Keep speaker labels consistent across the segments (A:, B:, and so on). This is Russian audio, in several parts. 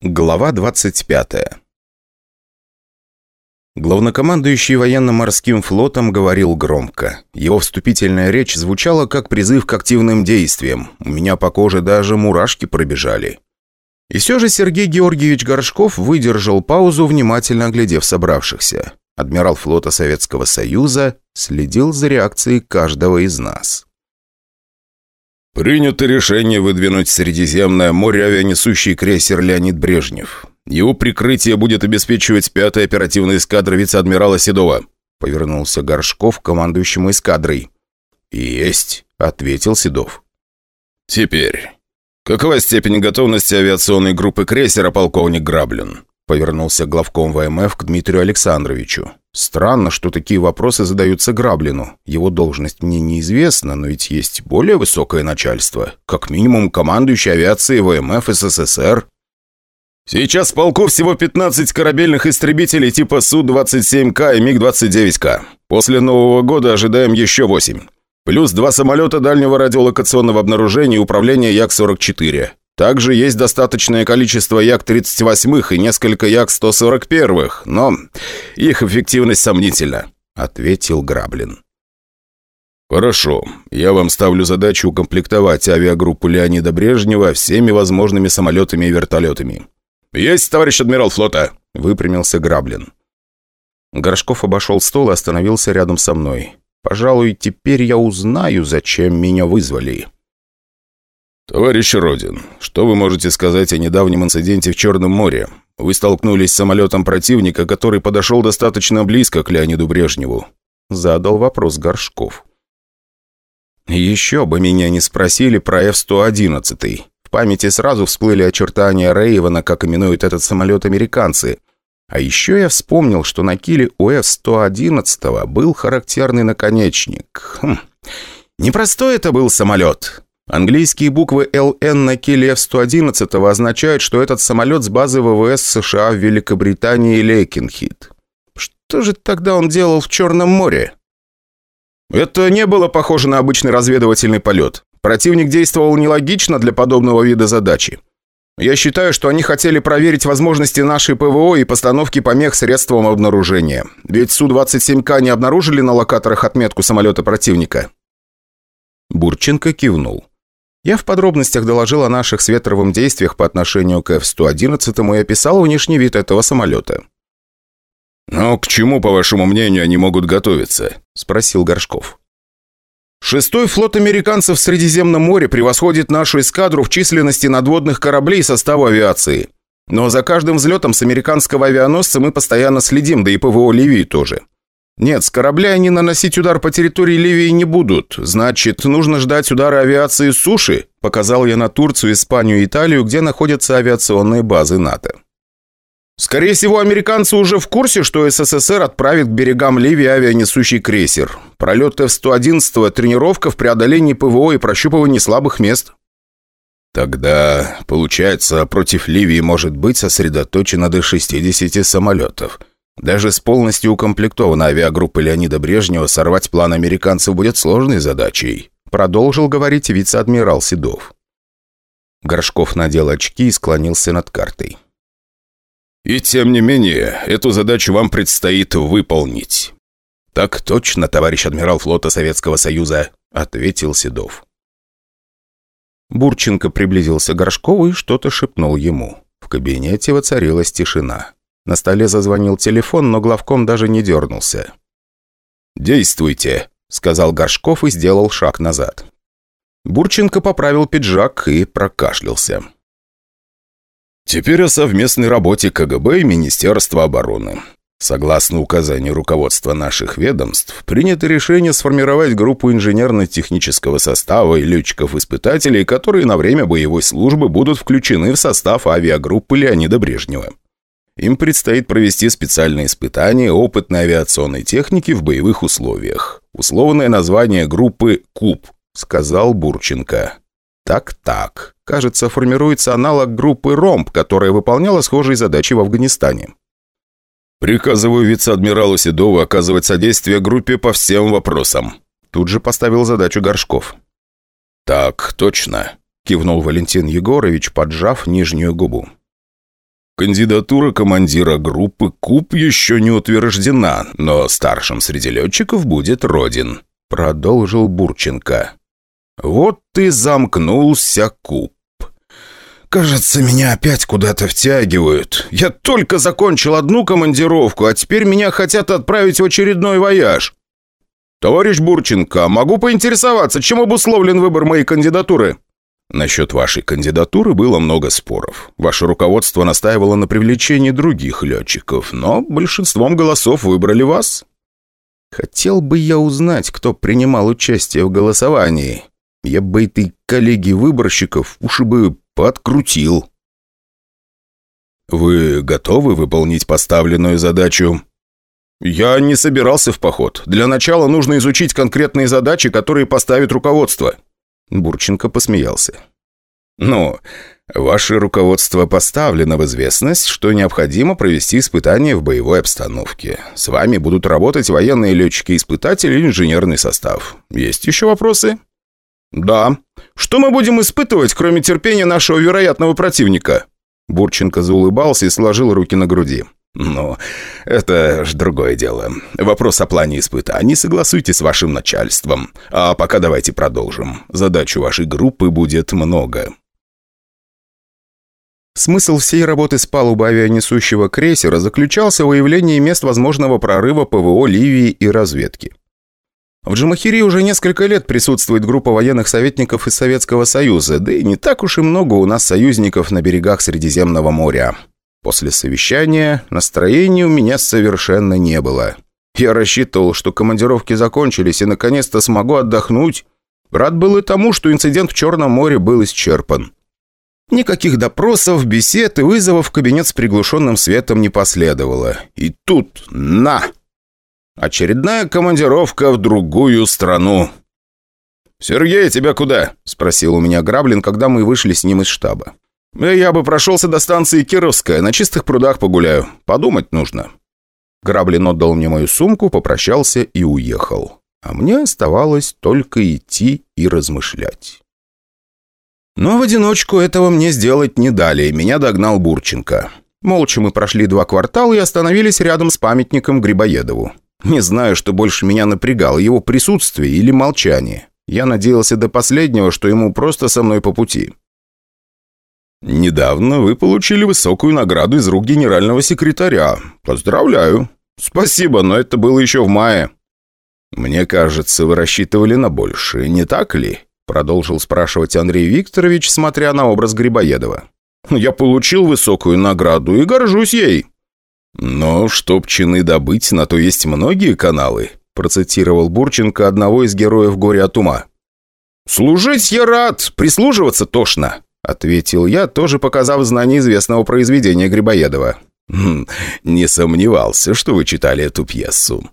A: Глава 25 Главнокомандующий военно-морским флотом говорил громко. Его вступительная речь звучала как призыв к активным действиям. У меня по коже даже мурашки пробежали. И все же Сергей Георгиевич Горшков выдержал паузу, внимательно оглядев собравшихся. Адмирал флота Советского Союза следил за реакцией каждого из нас.
B: Принято решение выдвинуть Средиземное море авианесущий крейсер «Леонид Брежнев». Его прикрытие будет обеспечивать пятая оперативная эскадра вице-адмирала Седова.
A: Повернулся Горшков к командующему эскадрой.
B: «Есть», —
A: ответил Седов.
B: «Теперь, какова степень готовности авиационной группы крейсера полковник Граблин?»
A: Повернулся главком ВМФ к Дмитрию Александровичу. Странно, что такие вопросы задаются Граблину. Его должность мне неизвестна, но ведь есть более высокое начальство. Как минимум, командующий авиацией ВМФ СССР.
B: Сейчас в полку всего 15 корабельных истребителей типа Су-27К и МиГ-29К. После Нового года ожидаем еще 8. Плюс два самолета дальнего радиолокационного обнаружения и управления Як-44. Также есть достаточное количество Як-38 и несколько Як-141, но их эффективность сомнительна», — ответил Граблин.
A: «Хорошо. Я вам ставлю задачу укомплектовать авиагруппу Леонида Брежнева всеми возможными самолетами и вертолетами».
B: «Есть, товарищ адмирал флота!»
A: — выпрямился Граблин. Горшков обошел стол и остановился рядом со мной. «Пожалуй, теперь я узнаю, зачем меня вызвали».
B: «Товарищ Родин, что вы можете сказать о недавнем инциденте в Черном море? Вы столкнулись с самолетом противника, который подошел достаточно близко к Леониду Брежневу?»
A: Задал вопрос Горшков. «Еще бы меня не спросили про F-111. В памяти сразу всплыли очертания Рейвена, как именуют этот самолет американцы. А еще я вспомнил, что на киле у F-111 был характерный наконечник. Хм. Непростой это был самолет. Английские буквы «ЛН» на киле F-111 означают, что этот самолет с базы ВВС США в Великобритании Лейкенхит. Что же тогда он делал в Черном море?
B: Это не было похоже на обычный разведывательный полет. Противник действовал нелогично для подобного вида задачи. Я считаю, что они хотели проверить возможности нашей ПВО и постановки помех средством обнаружения. Ведь Су-27К не обнаружили на локаторах отметку самолета противника.
A: Бурченко кивнул. Я в подробностях доложил о наших с Ветровым действиях по отношению к F-111 и описал внешний вид этого самолета.
B: «Но к чему, по вашему мнению, они могут готовиться?» – спросил Горшков.
A: «Шестой флот американцев в Средиземном море превосходит нашу эскадру в численности надводных кораблей состава авиации. Но за каждым взлетом с американского авианосца мы постоянно следим, да и ПВО Ливии тоже. «Нет, с корабля они наносить удар по территории Ливии не будут. Значит, нужно ждать удара авиации с суши», показал я на Турцию, Испанию и Италию, где находятся авиационные базы НАТО. Скорее всего, американцы уже в курсе, что СССР отправит к берегам Ливии авианесущий крейсер. Пролет F-111 – тренировка в преодолении ПВО и прощупывании слабых мест.
B: Тогда, получается, против Ливии может быть сосредоточено до 60 самолетов. Даже с полностью укомплектованной авиагруппой Леонида Брежнева сорвать план американцев будет сложной задачей»,
A: продолжил говорить вице-адмирал Седов. Горшков надел очки и склонился над картой.
B: «И тем не менее, эту задачу вам предстоит выполнить».
A: «Так точно, товарищ адмирал флота Советского Союза», — ответил Седов. Бурченко приблизился к Горшкову и что-то шепнул ему. В кабинете воцарилась тишина. На столе зазвонил телефон, но главком даже не дернулся.
B: «Действуйте», — сказал Горшков и сделал шаг назад.
A: Бурченко поправил пиджак и прокашлялся.
B: «Теперь о совместной работе КГБ и Министерства обороны. Согласно указанию руководства наших ведомств, принято решение сформировать группу инженерно-технического состава и летчиков-испытателей, которые на время боевой службы будут включены в состав авиагруппы Леонида Брежнева. Им предстоит провести специальные испытания опытной авиационной техники в боевых условиях. Условное название группы «КУП», сказал Бурченко. Так-так. Кажется, формируется аналог группы «Ромб», которая выполняла схожие задачи в Афганистане. «Приказываю вице-адмиралу Седову оказывать содействие группе по всем вопросам». Тут же поставил задачу Горшков.
A: «Так, точно», – кивнул Валентин Егорович, поджав нижнюю губу.
B: Кандидатура командира группы КУП еще не утверждена, но старшим среди летчиков будет Родин», — продолжил Бурченко. «Вот ты замкнулся, КУП. Кажется, меня опять куда-то втягивают. Я только закончил одну командировку, а теперь меня хотят отправить в очередной вояж. Товарищ Бурченко, могу поинтересоваться, чем обусловлен выбор моей кандидатуры?» Насчет вашей кандидатуры было много споров. Ваше руководство настаивало на привлечении других летчиков, но большинством голосов выбрали вас. Хотел бы я узнать, кто принимал участие в голосовании. Я бы этой коллеги выборщиков уши бы подкрутил. Вы готовы выполнить поставленную задачу? Я не собирался в поход. Для начала нужно изучить конкретные задачи, которые поставит руководство. Бурченко посмеялся. «Ну, ваше руководство поставлено в известность, что необходимо провести испытания в боевой обстановке. С вами будут работать военные летчики-испытатели и инженерный состав. Есть еще вопросы?» «Да. Что мы будем испытывать, кроме терпения нашего вероятного противника?» Бурченко заулыбался и сложил руки на груди. «Ну, это ж другое дело. Вопрос о плане испытаний согласуйте с вашим начальством. А пока давайте продолжим. Задач у вашей группы будет много».
A: Смысл всей работы с палубы авианесущего крейсера заключался в выявлении мест возможного прорыва ПВО Ливии и разведки. В Джамахири уже несколько лет присутствует группа военных советников из Советского Союза, да и не так уж и много у нас союзников на берегах Средиземного моря. После совещания настроения у меня совершенно не было. Я рассчитывал, что командировки закончились и наконец-то смогу отдохнуть. Рад был и тому, что инцидент в Черном море был исчерпан. Никаких допросов, бесед и вызовов в кабинет с приглушенным светом не последовало. И тут на! Очередная командировка в другую страну. «Сергей, тебя куда?» – спросил у меня Граблин, когда мы вышли с ним из штаба. Э, «Я бы прошелся до станции Кировская, на чистых прудах погуляю. Подумать нужно». Граблин отдал мне мою сумку, попрощался и уехал. А мне оставалось только идти и размышлять. Но в одиночку этого мне сделать не дали, меня догнал Бурченко. Молча мы прошли два квартала и остановились рядом с памятником Грибоедову. Не знаю, что больше меня напрягало, его присутствие или молчание. Я надеялся до последнего, что ему просто со мной по пути. «Недавно вы получили высокую награду из рук генерального секретаря. Поздравляю!» «Спасибо, но это было еще в мае». «Мне кажется, вы рассчитывали на большее, не так ли?» Продолжил спрашивать Андрей Викторович, смотря на образ Грибоедова. «Я получил высокую награду и горжусь ей». «Но чтоб чины добыть, на то есть многие каналы», процитировал Бурченко одного из героев «Горе от ума». «Служить я рад, прислуживаться тошно», ответил я, тоже показав знание известного произведения Грибоедова. «Хм, «Не сомневался, что вы читали эту пьесу».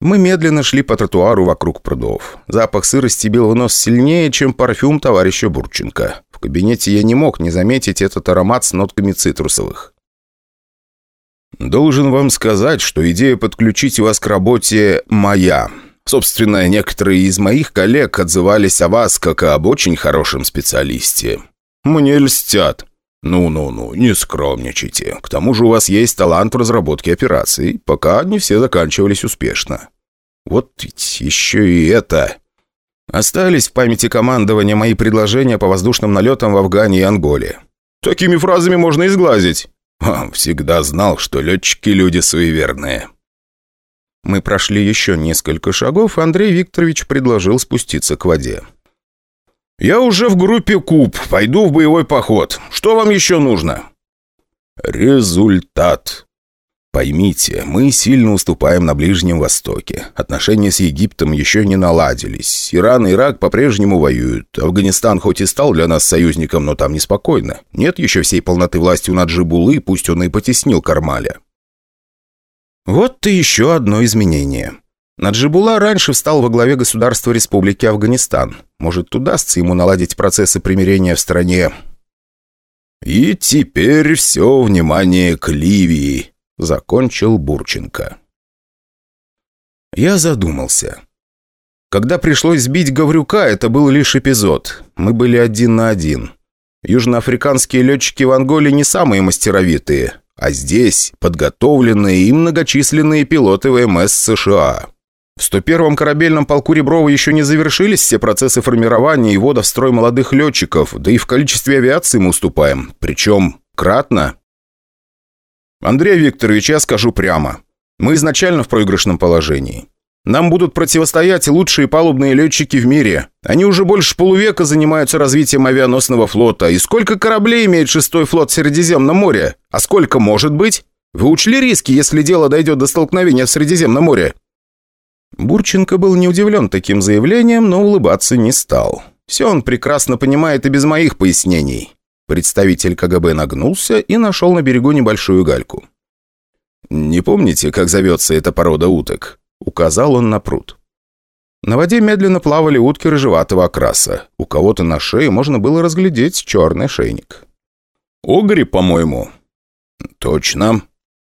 A: Мы медленно шли по тротуару вокруг прудов. Запах сырости бил в нос сильнее, чем парфюм товарища Бурченко. В кабинете я не мог не заметить этот аромат с нотками цитрусовых. «Должен вам сказать, что идея подключить вас к работе моя. Собственно, некоторые из моих коллег отзывались о вас как об очень хорошем специалисте. Мне льстят. Ну-ну-ну, не скромничайте. К тому же у вас есть талант в разработке операций, пока не все заканчивались успешно. Вот ведь еще и это. Остались в памяти командования мои предложения по воздушным налетам в Афгане и Анголе. Такими фразами можно изглазить. Всегда знал, что летчики люди суеверные. Мы прошли еще несколько шагов, Андрей Викторович предложил спуститься к воде. «Я уже в группе Куб. Пойду в боевой поход. Что вам еще нужно?» «Результат», Поймите, мы сильно уступаем на Ближнем Востоке. Отношения с Египтом еще не наладились. Иран и Ирак по-прежнему воюют. Афганистан хоть и стал для нас союзником, но там неспокойно. Нет еще всей полноты власти у Наджибулы, пусть он и потеснил Кармаля. Вот и еще одно изменение. Наджибула раньше встал во главе государства Республики Афганистан. Может, удастся ему наладить процессы примирения в стране. И теперь все внимание к Ливии, закончил Бурченко. Я задумался. Когда пришлось сбить Гаврюка, это был лишь эпизод. Мы были один на один. Южноафриканские летчики в Анголе не самые мастеровитые, а здесь подготовленные и многочисленные пилоты ВМС США. В 101-м корабельном полку Реброва еще не завершились все процессы формирования и ввода в строй молодых летчиков, да и в количестве авиации мы уступаем, причем кратно. Андрей Викторович, я скажу прямо. Мы изначально в проигрышном положении. Нам будут противостоять лучшие палубные летчики в мире. Они уже больше полувека занимаются развитием авианосного флота. И сколько кораблей имеет шестой флот в Средиземном море? А сколько может быть? Вы учли риски, если дело дойдет до столкновения в Средиземном море?» Бурченко был не удивлен таким заявлением, но улыбаться не стал. Все он прекрасно понимает и без моих пояснений. Представитель КГБ нагнулся и нашел на берегу небольшую гальку. «Не помните, как зовется эта порода уток?» Указал он на пруд. На воде медленно плавали утки рыжеватого окраса. У кого-то на шее можно было разглядеть черный шейник. «Огри, по-моему». «Точно».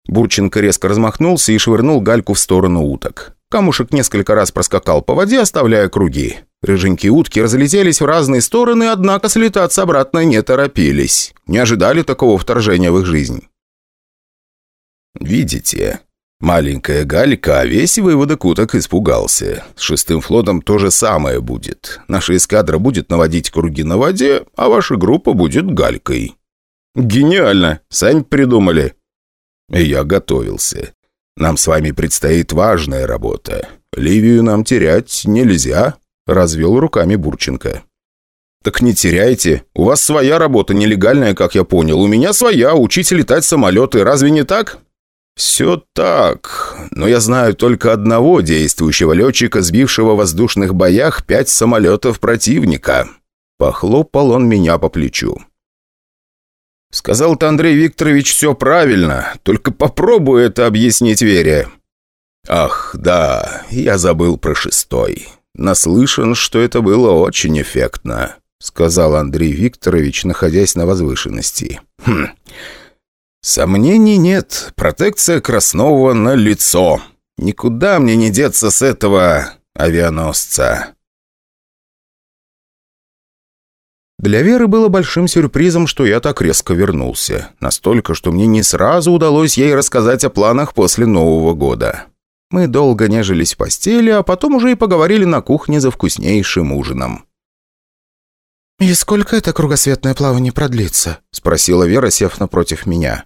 A: Бурченко резко размахнулся и швырнул гальку в сторону уток. Камушек несколько раз проскакал по воде, оставляя круги. Рыженькие утки разлетелись в разные стороны, однако слетаться обратно не торопились. Не ожидали такого вторжения в их жизнь. «Видите?» Маленькая Галька, весь выводок уток испугался. С шестым флотом то же самое будет. Наша эскадра будет наводить круги на воде, а ваша группа будет Галькой. Гениально! Сами придумали. И я готовился. Нам с вами предстоит важная работа. Ливию нам терять нельзя, развел руками Бурченко. «Так не теряйте. У вас своя работа, нелегальная, как я понял. У меня своя, учить летать самолеты. Разве не так?» «Все так, но я знаю только одного действующего летчика, сбившего в воздушных боях пять самолетов противника». Похлопал он меня по плечу. «Сказал-то Андрей Викторович все правильно, только попробуй это объяснить Вере». «Ах, да, я забыл про шестой. Наслышан, что это было очень эффектно», сказал Андрей Викторович, находясь на возвышенности. «Хм, Сомнений нет. Протекция Краснова на лицо. Никуда мне не деться с этого авианосца. Для Веры было большим сюрпризом, что я так резко вернулся. Настолько, что мне не сразу удалось ей рассказать о планах после Нового года. Мы долго нежились в постели, а потом уже и поговорили на кухне за вкуснейшим ужином. «И сколько это кругосветное плавание продлится?» – спросила Вера, сев напротив меня.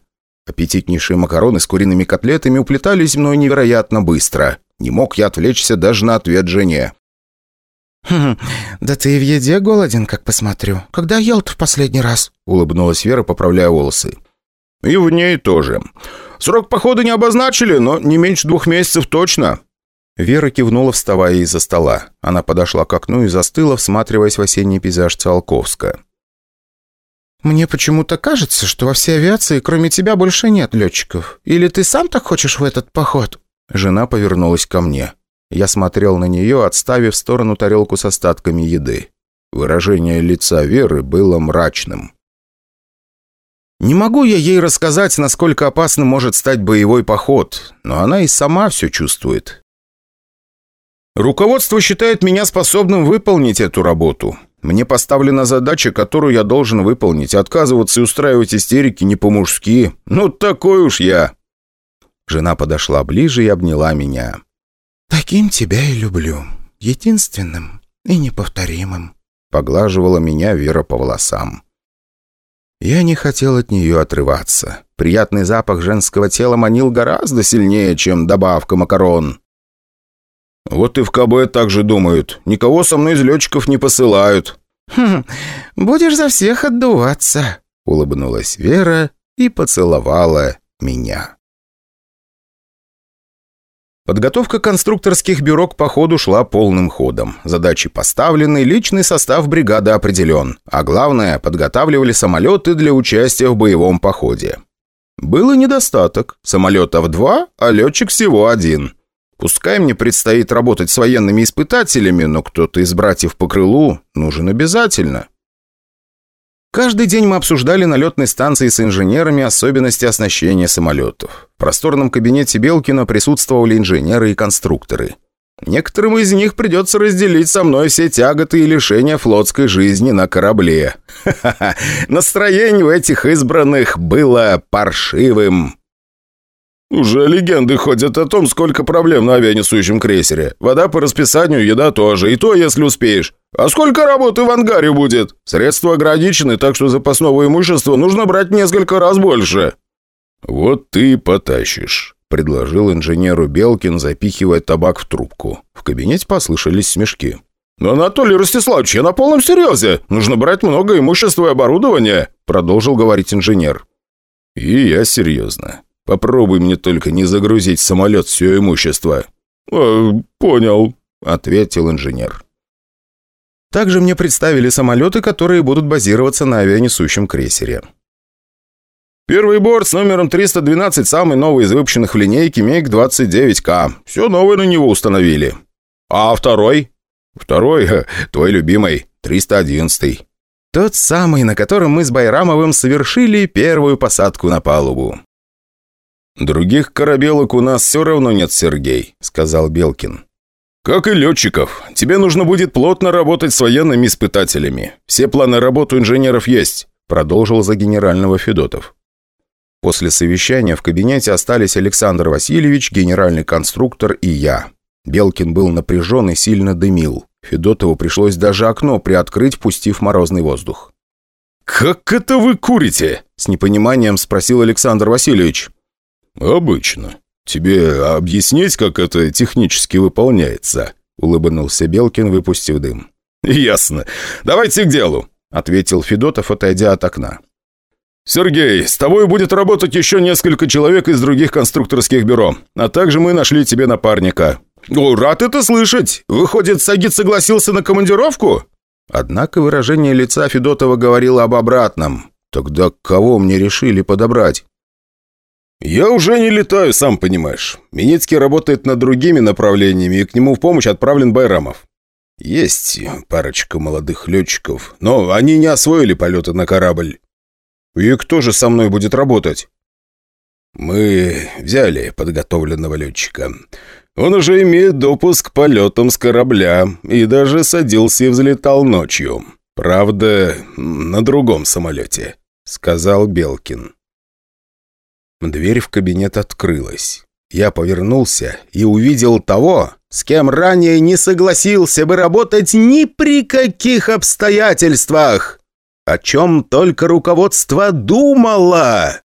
A: Аппетитнейшие макароны с куриными котлетами уплетались мной невероятно быстро. Не мог я отвлечься даже на ответ жене. «Хм, да ты в еде голоден, как посмотрю. Когда ел-то в последний раз?» Улыбнулась Вера, поправляя волосы. «И в ней тоже. Срок похода не обозначили, но не меньше двух месяцев точно». Вера кивнула, вставая из-за стола. Она подошла к окну и застыла, всматриваясь в осенний пейзаж Циолковска. «Мне почему-то кажется, что во всей авиации кроме тебя больше нет летчиков. Или ты сам так хочешь в этот поход?» Жена повернулась ко мне. Я смотрел на нее, отставив в сторону тарелку с остатками еды. Выражение лица Веры было мрачным. Не могу я ей рассказать, насколько опасным может стать боевой поход, но она и сама все чувствует. Руководство считает меня способным выполнить эту работу. Мне поставлена задача, которую я должен выполнить. Отказываться и устраивать истерики не по-мужски. Ну, такой уж я». Жена подошла ближе и обняла меня. «Таким тебя и люблю. Единственным и неповторимым», — поглаживала меня Вера по волосам. Я не хотел от нее отрываться. Приятный запах женского тела манил гораздо сильнее, чем добавка макарон. «Вот и в КБ так же думают. Никого со мной из летчиков не посылают». «Хм, будешь за всех отдуваться», — улыбнулась Вера и поцеловала меня. Подготовка конструкторских бюро к походу шла полным ходом. Задачи поставлены, личный состав бригады определен. А главное, подготавливали самолеты для участия в боевом походе. Был и недостаток. Самолетов два, а летчик всего один. Пускай мне предстоит работать с военными испытателями, но кто-то из братьев по крылу нужен обязательно. Каждый день мы обсуждали на летной станции с инженерами особенности оснащения самолетов. В просторном кабинете Белкина присутствовали инженеры и конструкторы. Некоторым из них придется разделить со мной все тяготы и лишения флотской жизни на корабле. Ха-ха-ха, настроение у этих избранных было паршивым.
B: «Уже легенды ходят о том, сколько проблем на авианесущем крейсере. Вода по расписанию, еда тоже, и то, если успеешь. А сколько работы в ангаре будет? Средства ограничены, так что запасного имущества нужно брать несколько раз больше». «Вот ты потащишь», — предложил инженеру Белкин, запихивая табак в трубку. В кабинете послышались смешки.
A: «Но, Анатолий Ростиславович, я на полном серьезе. Нужно брать много имущества и оборудования», — продолжил говорить инженер.
B: «И я серьезно. Попробуй мне только не загрузить в самолет все имущество».
A: «Э, «Понял», —
B: ответил инженер.
A: Также мне представили самолеты, которые будут базироваться на авианесущем крейсере. Первый борт с номером 312, самый новый из выпущенных в линейке МиГ-29К. Все новое на него установили. А второй?
B: Второй, твой любимый, 311.
A: Тот самый, на котором мы с Байрамовым совершили первую посадку на палубу.
B: «Других корабелок у нас все равно нет, Сергей», — сказал Белкин.
A: «Как и летчиков. Тебе нужно будет плотно работать с военными испытателями. Все планы работы инженеров есть», — продолжил за генерального Федотов. После совещания в кабинете остались Александр Васильевич, генеральный конструктор и я. Белкин был напряжен и сильно дымил. Федотову пришлось даже окно приоткрыть, пустив морозный воздух.
B: «Как это вы курите?» – с непониманием спросил Александр Васильевич.
A: «Обычно. Тебе объяснить, как это технически выполняется?» – улыбнулся Белкин, выпустив дым.
B: «Ясно. Давайте к делу», – ответил Федотов, отойдя от окна. «Сергей, с тобой будет работать еще несколько человек из других конструкторских бюро, а также мы нашли тебе напарника».
A: «О, рад это слышать! Выходит, Сагит согласился на командировку?» Однако выражение лица Федотова говорило об обратном. «Тогда кого мне решили подобрать?»
B: «Я уже не летаю, сам понимаешь. Миницкий работает над другими направлениями, и к нему в помощь отправлен Байрамов. Есть парочка молодых летчиков, но они не освоили полеты на корабль.
A: «И кто же со мной будет работать?»
B: «Мы взяли подготовленного летчика. Он уже имеет допуск к полетам с корабля и даже садился и взлетал ночью. Правда, на другом самолете», — сказал Белкин.
A: Дверь в кабинет открылась. Я повернулся и увидел того, с кем ранее не согласился бы работать ни при каких обстоятельствах. О чем только руководство думало.